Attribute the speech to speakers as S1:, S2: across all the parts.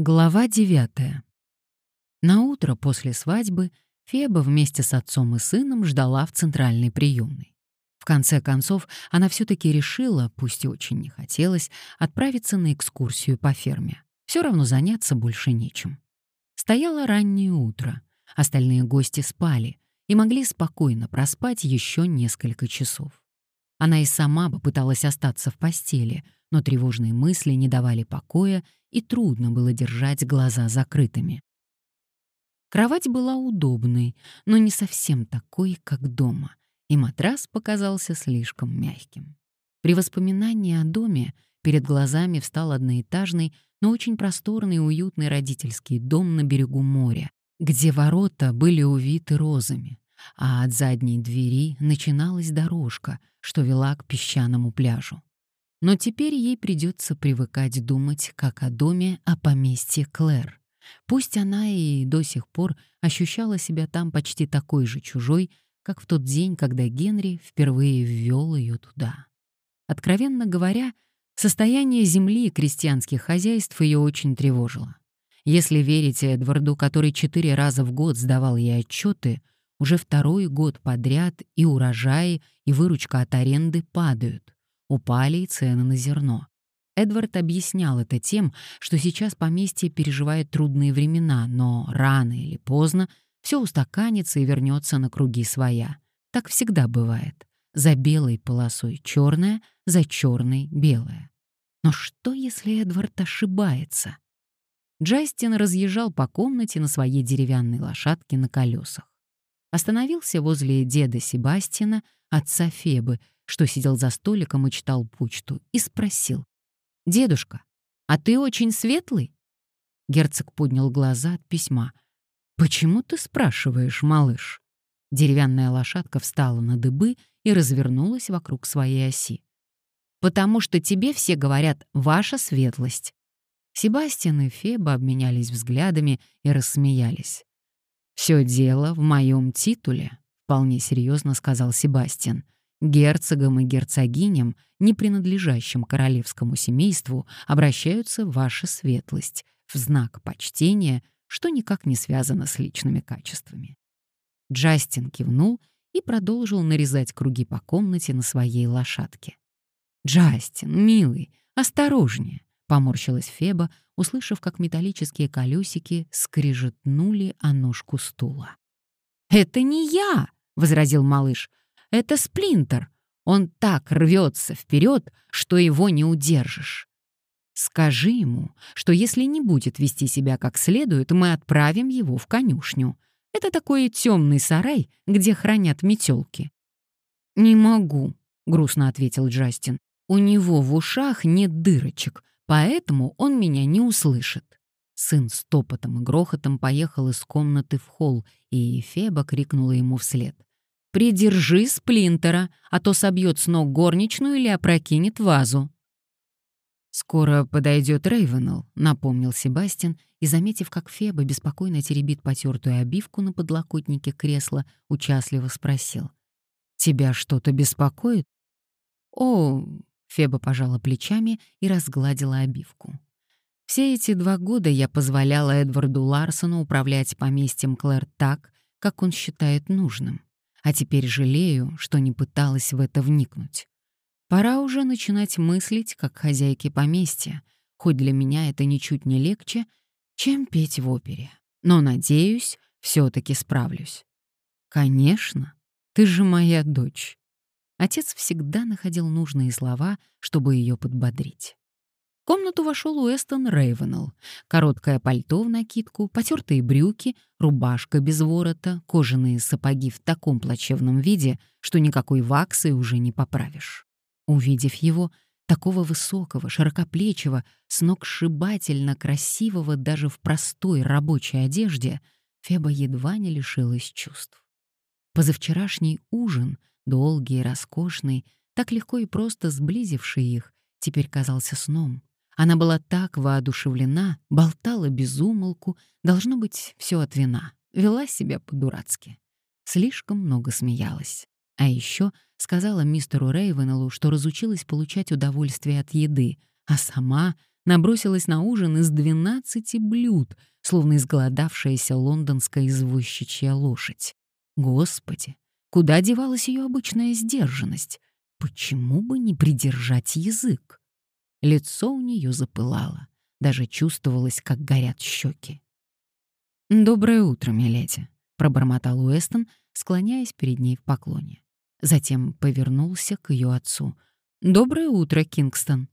S1: Глава девятая. На утро после свадьбы Феба вместе с отцом и сыном ждала в центральной приемной. В конце концов, она все-таки решила, пусть и очень не хотелось, отправиться на экскурсию по ферме. Все равно заняться больше нечем. Стояло раннее утро. Остальные гости спали и могли спокойно проспать еще несколько часов. Она и сама бы пыталась остаться в постели, но тревожные мысли не давали покоя и трудно было держать глаза закрытыми. Кровать была удобной, но не совсем такой, как дома, и матрас показался слишком мягким. При воспоминании о доме перед глазами встал одноэтажный, но очень просторный и уютный родительский дом на берегу моря, где ворота были увиты розами, а от задней двери начиналась дорожка, что вела к песчаному пляжу. Но теперь ей придется привыкать думать как о доме, о поместье Клэр. Пусть она и до сих пор ощущала себя там почти такой же чужой, как в тот день, когда Генри впервые ввел ее туда. Откровенно говоря, состояние земли и крестьянских хозяйств ее очень тревожило. Если верить Эдварду, который четыре раза в год сдавал ей отчеты, уже второй год подряд и урожаи, и выручка от аренды падают. Упали и цены на зерно. Эдвард объяснял это тем, что сейчас поместье переживает трудные времена, но рано или поздно все устаканится и вернется на круги своя. Так всегда бывает. За белой полосой черная, за черной белая. Но что, если Эдвард ошибается? Джастин разъезжал по комнате на своей деревянной лошадке на колесах. Остановился возле деда Себастьяна, отца Фебы, что сидел за столиком и читал почту, и спросил. «Дедушка, а ты очень светлый?» Герцог поднял глаза от письма. «Почему ты спрашиваешь, малыш?» Деревянная лошадка встала на дыбы и развернулась вокруг своей оси. «Потому что тебе все говорят «ваша светлость». Себастьян и Феба обменялись взглядами и рассмеялись. «Все дело в моем титуле», — вполне серьезно сказал Себастьян. Герцогам и герцогиням, не принадлежащим королевскому семейству, обращаются ваша светлость в знак почтения, что никак не связано с личными качествами. Джастин кивнул и продолжил нарезать круги по комнате на своей лошадке. «Джастин, милый, осторожнее!» — поморщилась Феба, услышав, как металлические колесики скрежетнули о ножку стула. «Это не я!» — возразил малыш. Это сплинтер. Он так рвется вперед, что его не удержишь. Скажи ему, что если не будет вести себя как следует, мы отправим его в конюшню. Это такой темный сарай, где хранят метелки. «Не могу», — грустно ответил Джастин. «У него в ушах нет дырочек, поэтому он меня не услышит». Сын с топотом и грохотом поехал из комнаты в холл, и Феба крикнула ему вслед. Придержи сплинтера, а то собьет с ног горничную или опрокинет вазу. «Скоро подойдет Рейвенелл», — напомнил Себастьян, и, заметив, как Феба беспокойно теребит потертую обивку на подлокотнике кресла, участливо спросил. «Тебя что-то беспокоит?» «О...» — Феба пожала плечами и разгладила обивку. «Все эти два года я позволяла Эдварду Ларсону управлять поместьем Клэр так, как он считает нужным а теперь жалею, что не пыталась в это вникнуть. Пора уже начинать мыслить, как хозяйки поместья, хоть для меня это ничуть не легче, чем петь в опере. Но, надеюсь, все таки справлюсь. Конечно, ты же моя дочь. Отец всегда находил нужные слова, чтобы ее подбодрить комнату вошел Уэстон Рейвенелл. Короткое пальто в накидку, потертые брюки, рубашка без ворота, кожаные сапоги в таком плачевном виде, что никакой ваксы уже не поправишь. Увидев его, такого высокого, широкоплечего, сногсшибательно красивого даже в простой рабочей одежде, Феба едва не лишилась чувств. Позавчерашний ужин, долгий и роскошный, так легко и просто сблизивший их, теперь казался сном. Она была так воодушевлена, болтала без умолку, должно быть, все от вина, вела себя по-дурацки. Слишком много смеялась. А еще сказала мистеру Рейвенеллу, что разучилась получать удовольствие от еды, а сама набросилась на ужин из 12 блюд, словно изголодавшаяся лондонская извозчичья лошадь. Господи, куда девалась ее обычная сдержанность? Почему бы не придержать язык? Лицо у нее запылало, даже чувствовалось, как горят щеки. «Доброе утро, миледи», — пробормотал Уэстон, склоняясь перед ней в поклоне. Затем повернулся к ее отцу. «Доброе утро, Кингстон».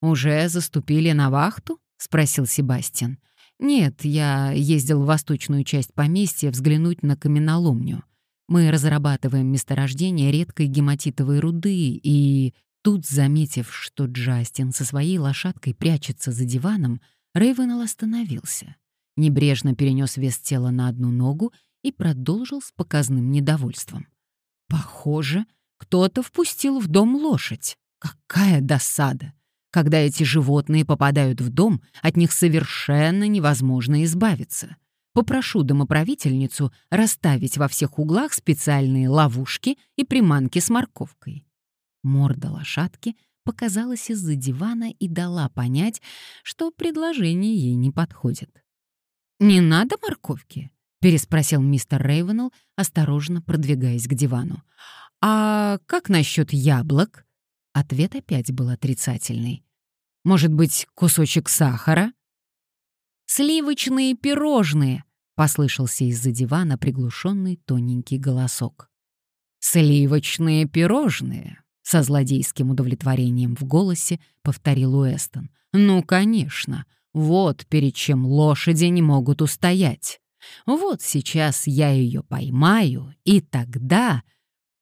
S1: «Уже заступили на вахту?» — спросил Себастьян. «Нет, я ездил в восточную часть поместья взглянуть на каменоломню. Мы разрабатываем месторождение редкой гематитовой руды, и тут, заметив, что Джастин со своей лошадкой прячется за диваном, Рейвенелл остановился, небрежно перенес вес тела на одну ногу и продолжил с показным недовольством. «Похоже, кто-то впустил в дом лошадь. Какая досада! Когда эти животные попадают в дом, от них совершенно невозможно избавиться. Попрошу домоправительницу расставить во всех углах специальные ловушки и приманки с морковкой. Морда лошадки показалась из-за дивана и дала понять, что предложение ей не подходит. «Не надо морковки?» — переспросил мистер Рейвенелл, осторожно продвигаясь к дивану. «А как насчет яблок?» Ответ опять был отрицательный. «Может быть, кусочек сахара?» «Сливочные пирожные!» Послышался из-за дивана приглушенный тоненький голосок. «Сливочные пирожные!» Со злодейским удовлетворением в голосе повторил Уэстон. «Ну, конечно, вот перед чем лошади не могут устоять. Вот сейчас я ее поймаю, и тогда...»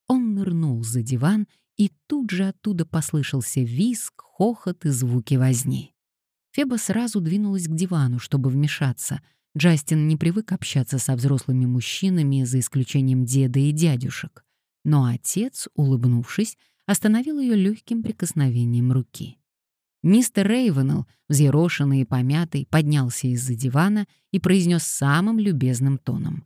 S1: Он нырнул за диван, и тут же оттуда послышался визг, хохот и звуки возни. Феба сразу двинулась к дивану, чтобы вмешаться — Джастин не привык общаться со взрослыми мужчинами, за исключением деда и дядюшек. Но отец, улыбнувшись, остановил ее легким прикосновением руки. Мистер Рейвенелл, взъерошенный и помятый, поднялся из-за дивана и произнес самым любезным тоном.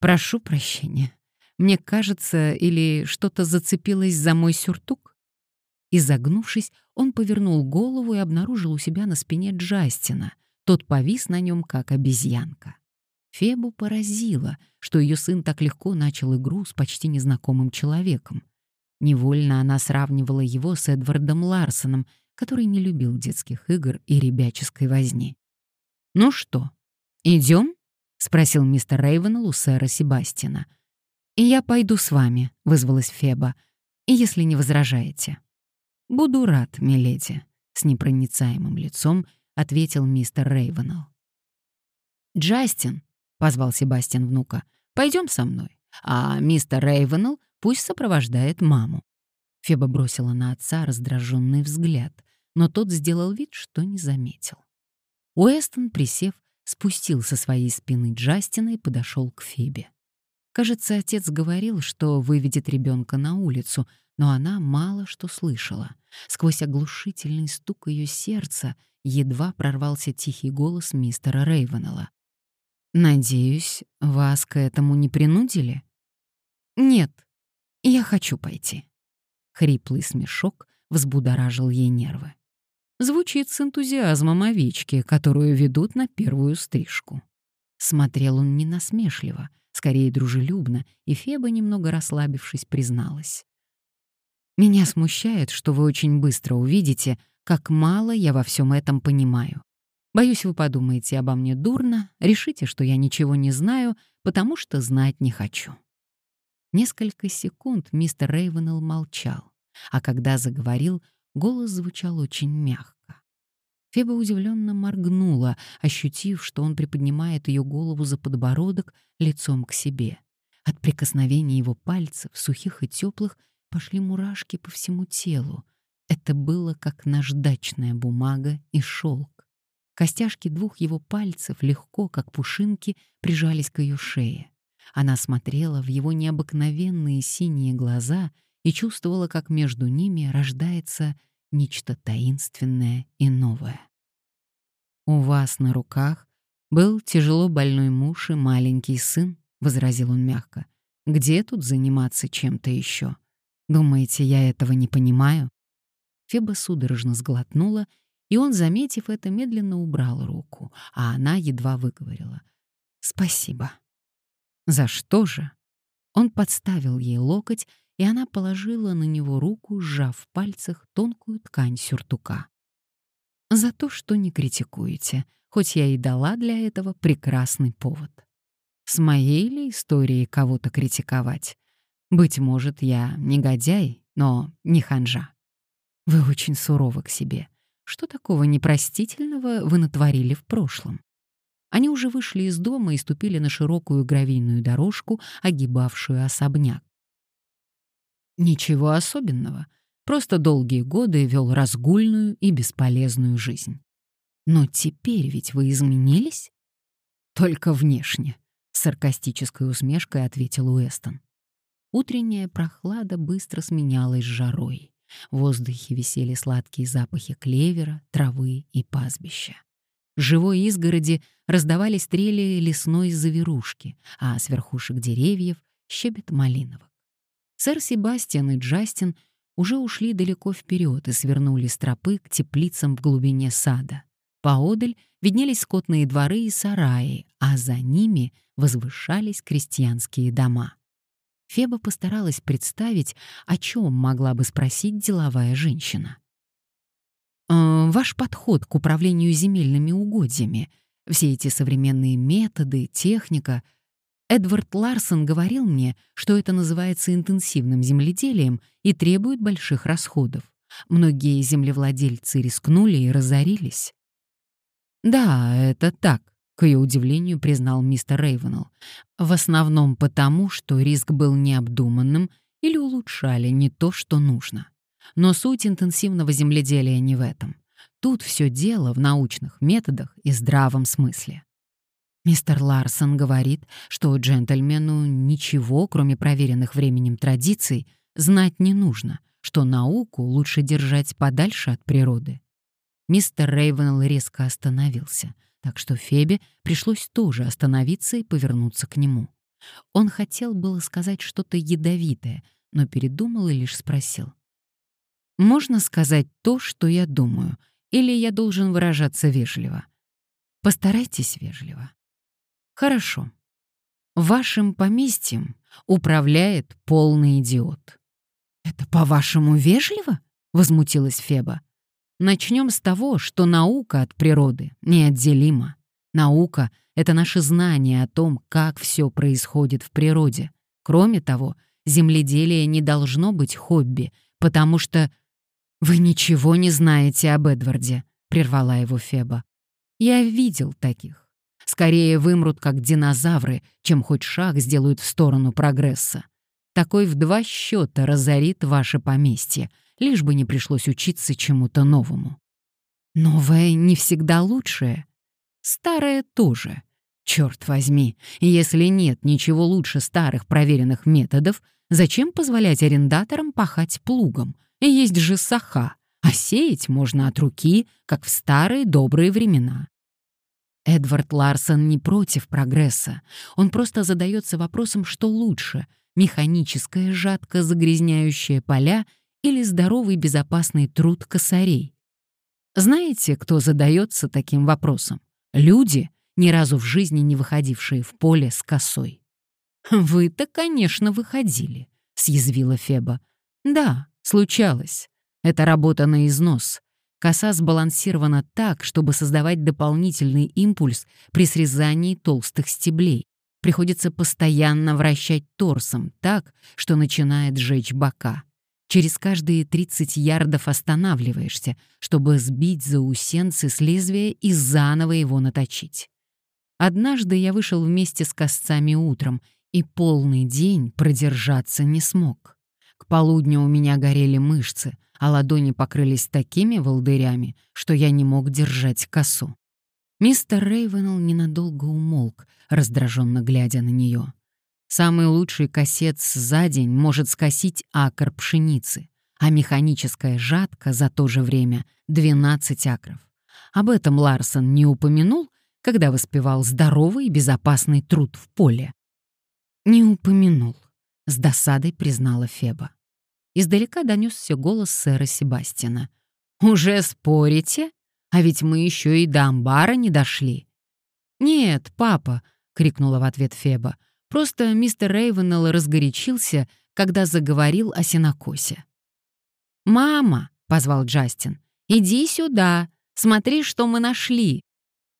S1: «Прошу прощения. Мне кажется, или что-то зацепилось за мой сюртук?» Изогнувшись, он повернул голову и обнаружил у себя на спине Джастина — тот повис на нем, как обезьянка. Фебу поразило, что ее сын так легко начал игру с почти незнакомым человеком. Невольно она сравнивала его с Эдвардом Ларсоном, который не любил детских игр и ребяческой возни. «Ну что, идем?» — спросил мистер Рейвенелл у сэра Себастина. «И я пойду с вами», — вызвалась Феба, — «если не возражаете». «Буду рад, миледи», — с непроницаемым лицом — ответил мистер Рейвенелл. «Джастин», — позвал Себастьян внука, — «пойдем со мной, а мистер Рейвенелл пусть сопровождает маму». Феба бросила на отца раздраженный взгляд, но тот сделал вид, что не заметил. Уэстон, присев, спустил со своей спины Джастина и подошел к Фебе. Кажется, отец говорил, что выведет ребенка на улицу, но она мало что слышала. Сквозь оглушительный стук ее сердца едва прорвался тихий голос мистера Рейвенелла. «Надеюсь, вас к этому не принудили?» «Нет, я хочу пойти». Хриплый смешок взбудоражил ей нервы. Звучит с энтузиазмом овечки, которую ведут на первую стрижку. Смотрел он не насмешливо, скорее дружелюбно, и Феба, немного расслабившись, призналась. «Меня смущает, что вы очень быстро увидите, как мало я во всем этом понимаю. Боюсь, вы подумаете обо мне дурно, решите, что я ничего не знаю, потому что знать не хочу». Несколько секунд мистер Рейвенелл молчал, а когда заговорил, голос звучал очень мягко. Феба удивленно моргнула, ощутив, что он приподнимает ее голову за подбородок лицом к себе. От прикосновения его пальцев, сухих и теплых, пошли мурашки по всему телу, это было как наждачная бумага и шелк. Костяшки двух его пальцев легко, как пушинки, прижались к ее шее. Она смотрела в его необыкновенные синие глаза и чувствовала, как между ними рождается нечто таинственное и новое. «У вас на руках был тяжело больной муж и маленький сын», — возразил он мягко. «Где тут заниматься чем-то еще? Думаете, я этого не понимаю?» Феба судорожно сглотнула, и он, заметив это, медленно убрал руку, а она едва выговорила. «Спасибо». «За что же?» Он подставил ей локоть, и она положила на него руку, сжав в пальцах тонкую ткань сюртука. «За то, что не критикуете, хоть я и дала для этого прекрасный повод. С моей ли историей кого-то критиковать? Быть может, я негодяй, но не ханжа. Вы очень суровы к себе. Что такого непростительного вы натворили в прошлом? Они уже вышли из дома и ступили на широкую гравийную дорожку, огибавшую особняк. Ничего особенного. Просто долгие годы вел разгульную и бесполезную жизнь. Но теперь ведь вы изменились? Только внешне, с саркастической усмешкой ответил Уэстон. Утренняя прохлада быстро сменялась жарой. В воздухе висели сладкие запахи клевера, травы и пастбища. Живой изгороди раздавались трели лесной завирушки, а с верхушек деревьев — щебет малиновок. Сэр Себастьян и Джастин уже ушли далеко вперед и свернули с тропы к теплицам в глубине сада. Поодаль виднелись скотные дворы и сараи, а за ними возвышались крестьянские дома. Феба постаралась представить, о чем могла бы спросить деловая женщина. «Э, «Ваш подход к управлению земельными угодьями, все эти современные методы, техника. Эдвард Ларсон говорил мне, что это называется интенсивным земледелием и требует больших расходов. Многие землевладельцы рискнули и разорились». «Да, это так», к ее удивлению признал мистер Рейвенелл. В основном потому, что риск был необдуманным или улучшали не то, что нужно. Но суть интенсивного земледелия не в этом. Тут все дело в научных методах и здравом смысле. Мистер Ларсон говорит, что джентльмену ничего, кроме проверенных временем традиций, знать не нужно, что науку лучше держать подальше от природы. Мистер Рейвенелл резко остановился — так что Фебе пришлось тоже остановиться и повернуться к нему. Он хотел было сказать что-то ядовитое, но передумал и лишь спросил. «Можно сказать то, что я думаю, или я должен выражаться вежливо? Постарайтесь вежливо». «Хорошо. Вашим поместьем управляет полный идиот». «Это, по-вашему, вежливо?» — возмутилась Феба. Начнем с того, что наука от природы неотделима. Наука — это наше знание о том, как все происходит в природе. Кроме того, земледелие не должно быть хобби, потому что... «Вы ничего не знаете об Эдварде», — прервала его Феба. «Я видел таких. Скорее вымрут, как динозавры, чем хоть шаг сделают в сторону прогресса. Такой в два счета разорит ваше поместье, лишь бы не пришлось учиться чему-то новому. Новое не всегда лучшее. Старое тоже. Черт возьми, если нет ничего лучше старых проверенных методов, зачем позволять арендаторам пахать плугом? И есть же саха, а сеять можно от руки, как в старые добрые времена. Эдвард Ларсон не против прогресса. Он просто задается вопросом, что лучше — механическая жатка, загрязняющая поля или здоровый безопасный труд косарей? Знаете, кто задается таким вопросом? Люди, ни разу в жизни не выходившие в поле с косой. «Вы-то, конечно, выходили», — съязвила Феба. «Да, случалось. Это работа на износ. Коса сбалансирована так, чтобы создавать дополнительный импульс при срезании толстых стеблей. Приходится постоянно вращать торсом так, что начинает жечь бока. Через каждые 30 ярдов останавливаешься, чтобы сбить заусенцы с лезвия и заново его наточить. Однажды я вышел вместе с косцами утром и полный день продержаться не смог. Полудню у меня горели мышцы, а ладони покрылись такими волдырями, что я не мог держать косу. Мистер Рейвенелл ненадолго умолк, раздраженно глядя на нее. Самый лучший косец за день может скосить акр пшеницы, а механическая жатка за то же время — 12 акров. Об этом Ларсон не упомянул, когда воспевал здоровый и безопасный труд в поле. «Не упомянул», — с досадой признала Феба. Издалека донесся голос сэра Себастьяна. «Уже спорите? А ведь мы еще и до амбара не дошли». «Нет, папа», — крикнула в ответ Феба. «Просто мистер Рейвенелл разгорячился, когда заговорил о сенокосе». «Мама», — позвал Джастин, — «иди сюда, смотри, что мы нашли».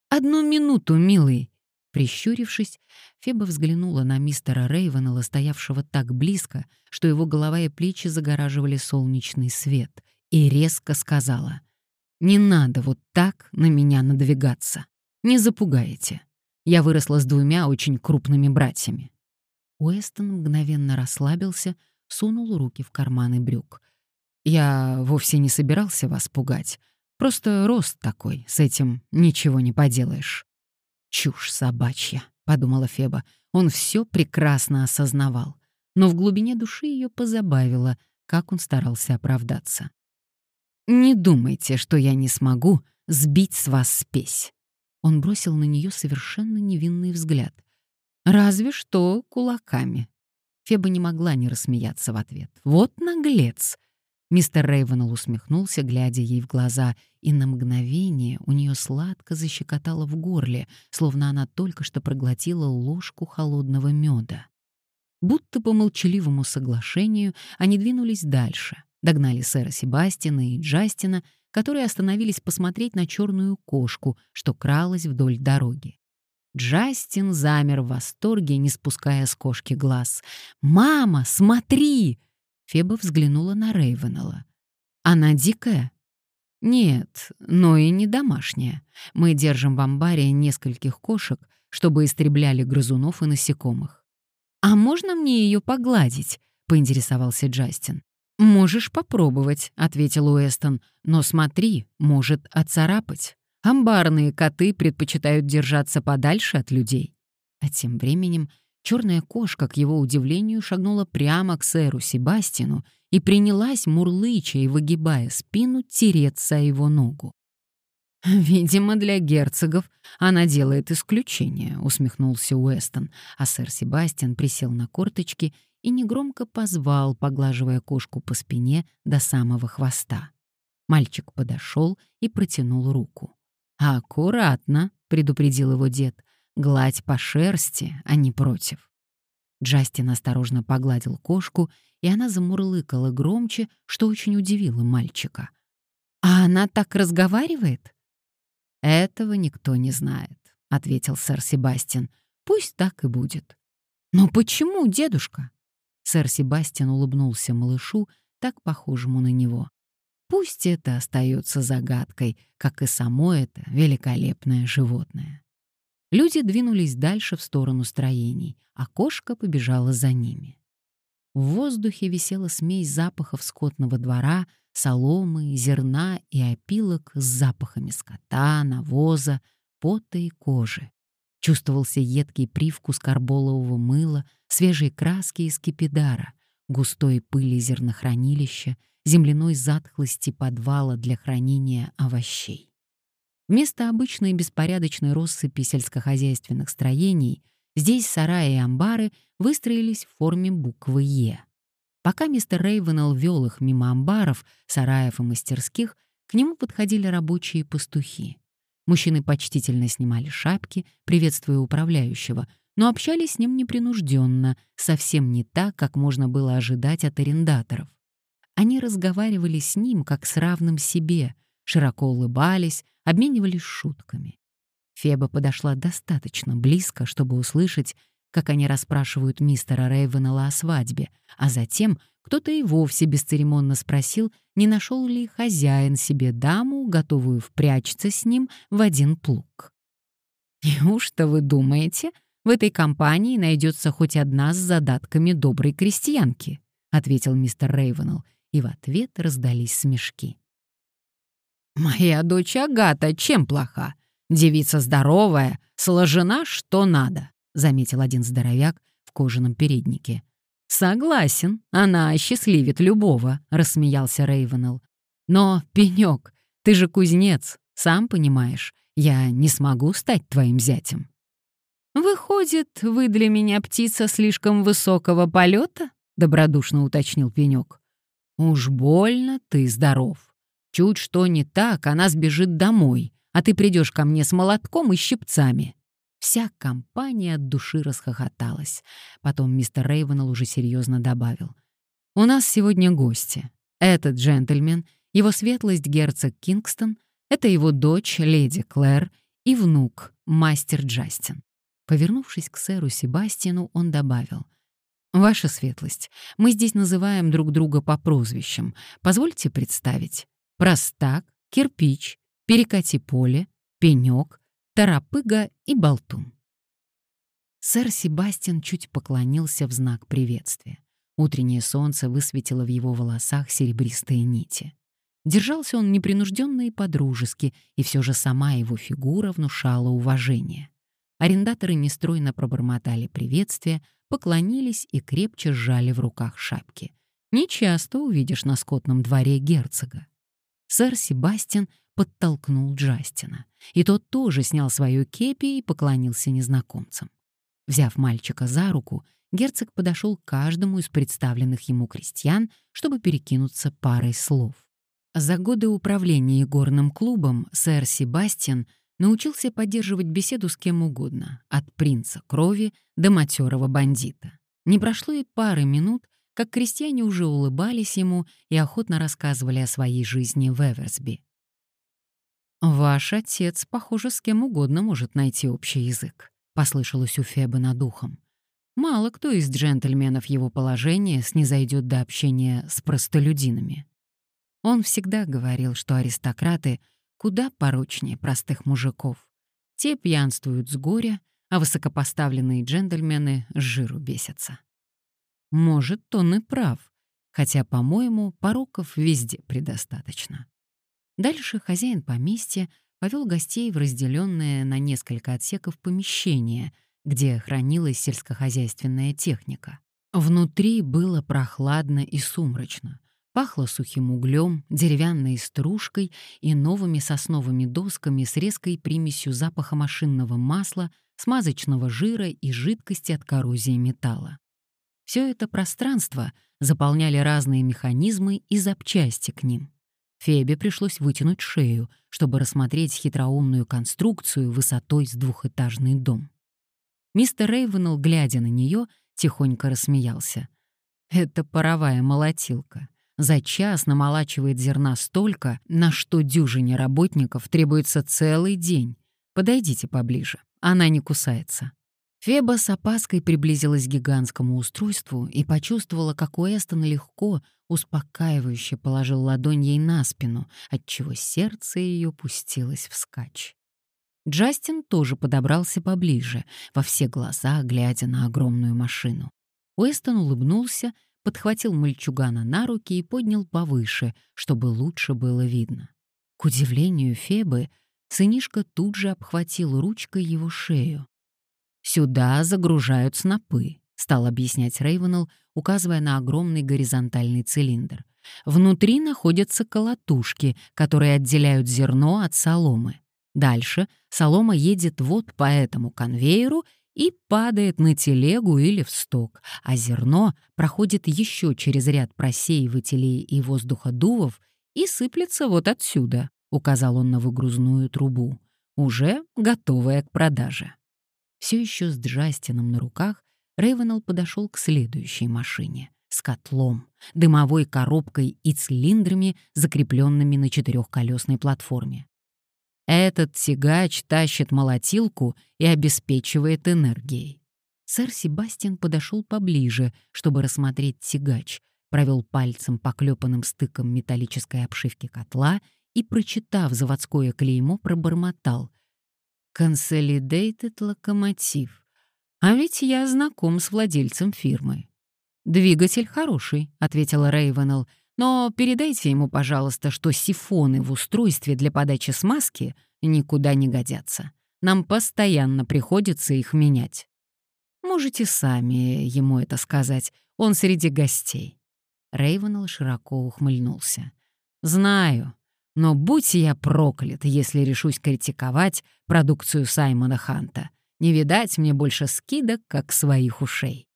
S1: «Одну минуту, милый». Прищурившись, Феба взглянула на мистера Рейвенелла, стоявшего так близко, что его голова и плечи загораживали солнечный свет, и резко сказала, «Не надо вот так на меня надвигаться. Не запугаете. Я выросла с двумя очень крупными братьями». Уэстон мгновенно расслабился, сунул руки в карманы брюк. «Я вовсе не собирался вас пугать. Просто рост такой, с этим ничего не поделаешь». «Чушь собачья», — подумала Феба. Он все прекрасно осознавал. Но в глубине души ее позабавило, как он старался оправдаться. «Не думайте, что я не смогу сбить с вас спесь». Он бросил на нее совершенно невинный взгляд. «Разве что кулаками». Феба не могла не рассмеяться в ответ. «Вот наглец!» Мистер Рейвенелл усмехнулся, глядя ей в глаза, и на мгновение у нее сладко защекотало в горле, словно она только что проглотила ложку холодного меда. Будто по молчаливому соглашению они двинулись дальше, догнали сэра Себастина и Джастина, которые остановились посмотреть на черную кошку, что кралась вдоль дороги. Джастин замер в восторге, не спуская с кошки глаз. «Мама, смотри!» Феба взглянула на Рейвенелла. «Она дикая?» «Нет, но и не домашняя. Мы держим в амбаре нескольких кошек, чтобы истребляли грызунов и насекомых». «А можно мне ее погладить?» — поинтересовался Джастин. «Можешь попробовать», — ответил Уэстон. «Но смотри, может оцарапать. Амбарные коты предпочитают держаться подальше от людей». А тем временем Черная кошка, к его удивлению, шагнула прямо к сэру Себастину и принялась, мурлыча и выгибая спину, тереться о его ногу. «Видимо, для герцогов она делает исключение», — усмехнулся Уэстон, а сэр Себастьян присел на корточки и негромко позвал, поглаживая кошку по спине до самого хвоста. Мальчик подошел и протянул руку. «Аккуратно», — предупредил его дед, Гладь по шерсти, а не против. Джастин осторожно погладил кошку, и она замурлыкала громче, что очень удивило мальчика. «А она так разговаривает?» «Этого никто не знает», — ответил сэр Себастьян. «Пусть так и будет». «Но почему, дедушка?» Сэр Себастьян улыбнулся малышу, так похожему на него. «Пусть это остается загадкой, как и само это великолепное животное». Люди двинулись дальше в сторону строений, а кошка побежала за ними. В воздухе висела смесь запахов скотного двора, соломы, зерна и опилок с запахами скота, навоза, пота и кожи. Чувствовался едкий привкус карболового мыла, свежей краски из кипидара, густой пыли зернохранилища, земляной затхлости подвала для хранения овощей. Вместо обычной беспорядочной россыпи сельскохозяйственных строений здесь сараи и амбары выстроились в форме буквы «Е». Пока мистер Рейвенелл вел их мимо амбаров, сараев и мастерских, к нему подходили рабочие пастухи. Мужчины почтительно снимали шапки, приветствуя управляющего, но общались с ним непринужденно, совсем не так, как можно было ожидать от арендаторов. Они разговаривали с ним как с равным себе, широко улыбались, обменивались шутками. Феба подошла достаточно близко, чтобы услышать, как они расспрашивают мистера Рейвенелла о свадьбе, а затем кто-то и вовсе бесцеремонно спросил, не нашел ли хозяин себе даму, готовую впрячься с ним в один плуг. «Неужто вы думаете, в этой компании найдется хоть одна с задатками доброй крестьянки?» — ответил мистер Рейвенелл, и в ответ раздались смешки. «Моя дочь Агата чем плоха? Девица здоровая, сложена что надо», — заметил один здоровяк в кожаном переднике. «Согласен, она осчастливит любого», — рассмеялся Рейвенелл. «Но, Пенёк, ты же кузнец, сам понимаешь, я не смогу стать твоим зятем». «Выходит, вы для меня птица слишком высокого полета?» — добродушно уточнил Пенёк. «Уж больно ты здоров. Чуть что не так, она сбежит домой, а ты придешь ко мне с молотком и щипцами». Вся компания от души расхохоталась. Потом мистер Рейвенелл уже серьезно добавил. «У нас сегодня гости. Этот джентльмен, его светлость герцог Кингстон, это его дочь, леди Клэр, и внук, мастер Джастин». Повернувшись к сэру Себастьяну, он добавил. «Ваша светлость, мы здесь называем друг друга по прозвищам. Позвольте представить. Простак, кирпич, перекати поле, пенек, торопыга и болтун. Сэр Себастьян чуть поклонился в знак приветствия. Утреннее солнце высветило в его волосах серебристые нити. Держался он непринужденно и подружески, и все же сама его фигура внушала уважение. Арендаторы нестройно пробормотали приветствие, поклонились и крепче сжали в руках шапки. Не часто увидишь на скотном дворе герцога. Сэр Себастьян подтолкнул Джастина, и тот тоже снял свою кепи и поклонился незнакомцам. Взяв мальчика за руку, герцог подошел к каждому из представленных ему крестьян, чтобы перекинуться парой слов. За годы управления горным клубом сэр Себастьян научился поддерживать беседу с кем угодно, от принца крови до матерого бандита. Не прошло и пары минут, как крестьяне уже улыбались ему и охотно рассказывали о своей жизни в Эверсби. «Ваш отец, похоже, с кем угодно может найти общий язык», — послышалось у Фебы над ухом. «Мало кто из джентльменов его положения снизойдет до общения с простолюдинами». Он всегда говорил, что аристократы куда порочнее простых мужиков. Те пьянствуют с горя, а высокопоставленные джентльмены с жиру бесятся. Может, он и прав, хотя, по-моему, пороков везде предостаточно. Дальше хозяин поместья повел гостей в разделенное на несколько отсеков помещение, где хранилась сельскохозяйственная техника. Внутри было прохладно и сумрачно. Пахло сухим углем, деревянной стружкой и новыми сосновыми досками с резкой примесью запаха машинного масла, смазочного жира и жидкости от коррозии металла. Все это пространство заполняли разные механизмы и запчасти к ним. Фебе пришлось вытянуть шею, чтобы рассмотреть хитроумную конструкцию высотой с двухэтажный дом. Мистер Рейвенелл, глядя на нее, тихонько рассмеялся. «Это паровая молотилка. За час намолачивает зерна столько, на что дюжине работников требуется целый день. Подойдите поближе, она не кусается». Феба с опаской приблизилась к гигантскому устройству и почувствовала, как Уэстон легко, успокаивающе положил ладонь ей на спину, отчего сердце ее пустилось вскачь. Джастин тоже подобрался поближе, во все глаза глядя на огромную машину. Уэстон улыбнулся, подхватил мальчугана на руки и поднял повыше, чтобы лучше было видно. К удивлению Фебы, сынишка тут же обхватил ручкой его шею. «Сюда загружают снопы», — стал объяснять Рейвенелл, указывая на огромный горизонтальный цилиндр. «Внутри находятся колотушки, которые отделяют зерно от соломы. Дальше солома едет вот по этому конвейеру и падает на телегу или в сток, а зерно проходит еще через ряд просеивателей и воздуходувов и сыплется вот отсюда», — указал он на выгрузную трубу, уже готовая к продаже. Все еще с Джастином на руках, Рейвенелл подошел к следующей машине с котлом, дымовой коробкой и цилиндрами, закрепленными на четырехколесной платформе. Этот тягач тащит молотилку и обеспечивает энергией. Сэр Себастьян подошел поближе, чтобы рассмотреть тягач, провел пальцем по клепанным стыкам металлической обшивки котла и, прочитав заводское клеймо, пробормотал — Consolidated локомотив. А ведь я знаком с владельцем фирмы. «Двигатель хороший», — ответила Рейвенелл, «но передайте ему, пожалуйста, что сифоны в устройстве для подачи смазки никуда не годятся. Нам постоянно приходится их менять». «Можете сами ему это сказать, он среди гостей». Рейвенелл широко ухмыльнулся. «Знаю, но будь я проклят, если решусь критиковать продукцию Саймона Ханта. Не видать мне больше скидок, как своих ушей.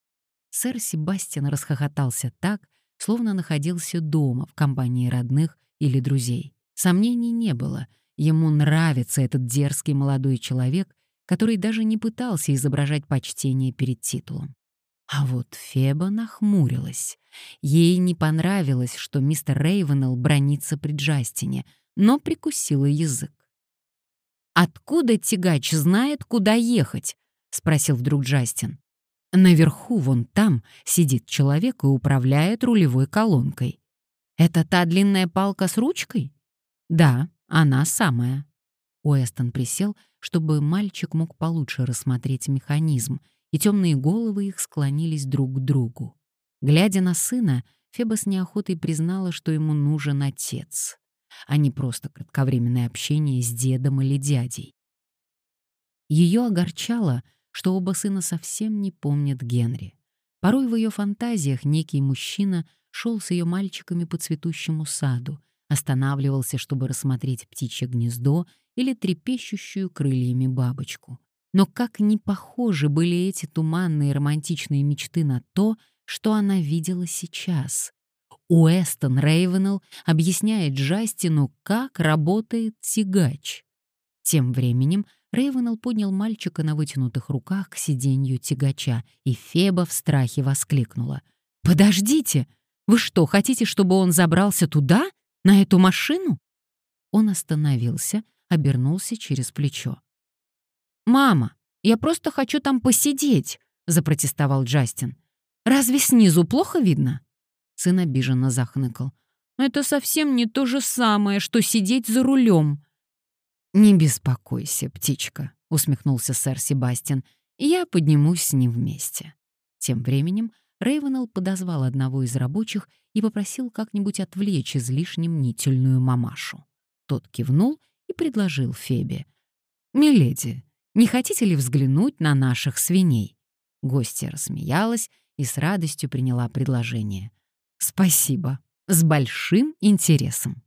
S1: Сэр Себастьян расхохотался так, словно находился дома в компании родных или друзей. Сомнений не было. Ему нравится этот дерзкий молодой человек, который даже не пытался изображать почтение перед титулом. А вот Феба нахмурилась. Ей не понравилось, что мистер Рейвенелл бронится при Джастине, но прикусила язык. «Откуда тягач знает, куда ехать?» — спросил вдруг Джастин. «Наверху, вон там, сидит человек и управляет рулевой колонкой. Это та длинная палка с ручкой?» «Да, она самая». Уэстон присел, чтобы мальчик мог получше рассмотреть механизм, и темные головы их склонились друг к другу. Глядя на сына, Феба с неохотой признала, что ему нужен отец, а не просто кратковременное общение с дедом или дядей. Ее огорчало, что оба сына совсем не помнят Генри. Порой в ее фантазиях некий мужчина шел с ее мальчиками по цветущему саду, останавливался, чтобы рассмотреть птичье гнездо или трепещущую крыльями бабочку. Но как не похожи были эти туманные романтичные мечты на то, что она видела сейчас. Уэстон Рейвенелл объясняет Джастину, как работает тягач. Тем временем Рейвенелл поднял мальчика на вытянутых руках к сиденью тягача, и Феба в страхе воскликнула. «Подождите! Вы что, хотите, чтобы он забрался туда? На эту машину?» Он остановился, обернулся через плечо. «Мама, я просто хочу там посидеть», — запротестовал Джастин. «Разве снизу плохо видно?» Сын обиженно захныкал. «Это совсем не то же самое, что сидеть за рулем». «Не беспокойся, птичка», — усмехнулся сэр Себастьян. «Я поднимусь с ним вместе». Тем временем Рейвенелл подозвал одного из рабочих и попросил как-нибудь отвлечь излишне мнительную мамашу. Тот кивнул и предложил Фебе. «Миледи, не хотите ли взглянуть на наших свиней?» Гостья рассмеялась и с радостью приняла предложение. «Спасибо, с большим интересом».